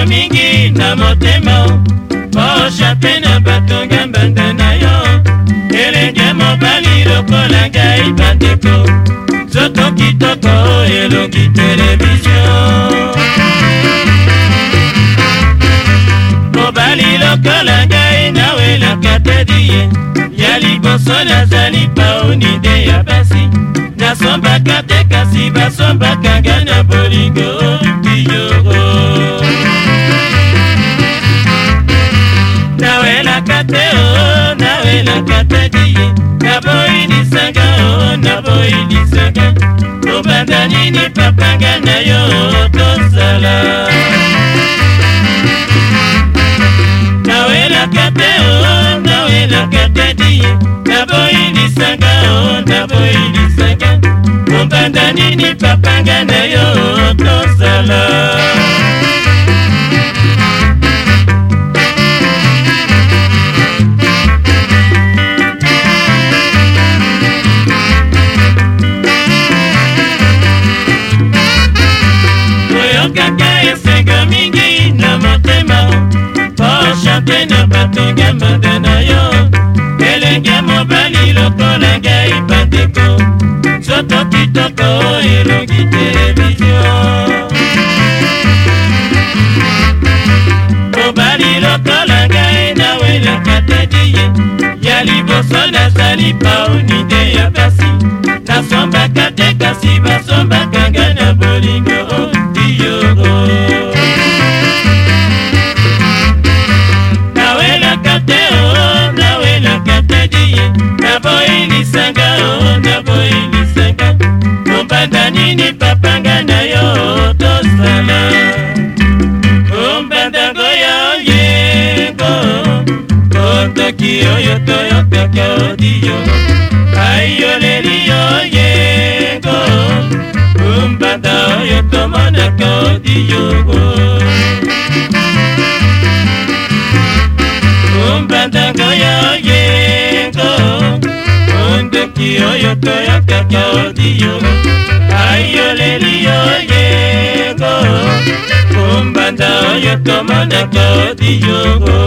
moto mingi na motema posha mpe na batonga mbanda na yo elenge mobali lokola ngai bandeko nzoto kitoko elongi televizio mobali lokola ngai nawelaka tedi ye ya liboso nazali paonide ya basi nasombaka te kasi basombakanga na bolingo nini pepenge na yo tosala nawelaka te o nawelaka te di naboyilisanga o naboyilisanga mombanda nini papanga mpe na batonge mada na yo elenge mobali lokola ngai pateko soto kitoko elongi televizio mobali lokola ngai nawelakatadi ye ya liboso nazali paonide ya basi nasombaka te kasi basi bandako yoyengo ondeki oyo toyokaki odiyo ayoleli yoyengo kombanda oyo tomonaki odiyoko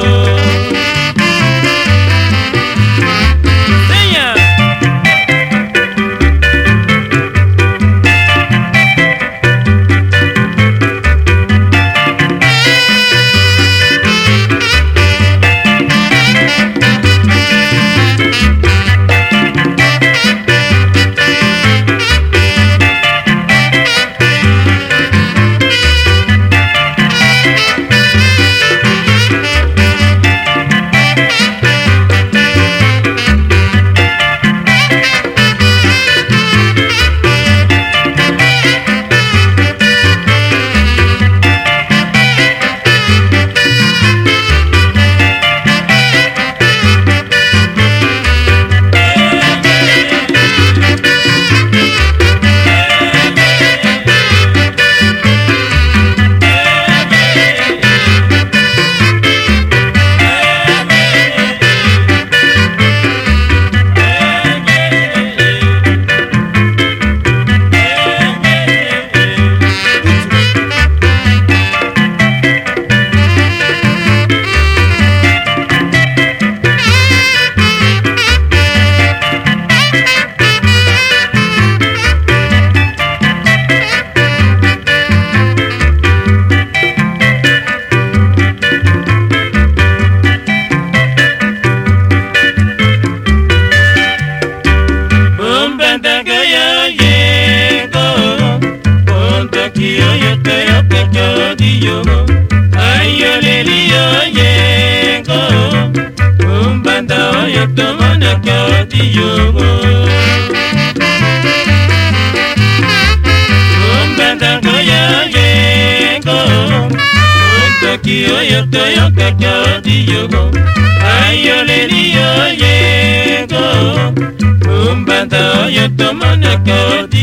yomo ayoleli yo yengo ombanda oyo tomonaka oti yomo ombandango yo yengo ondoki oyo toyokaka oti yomo ayoleli yo yengo ombanda oyo tomonaka oti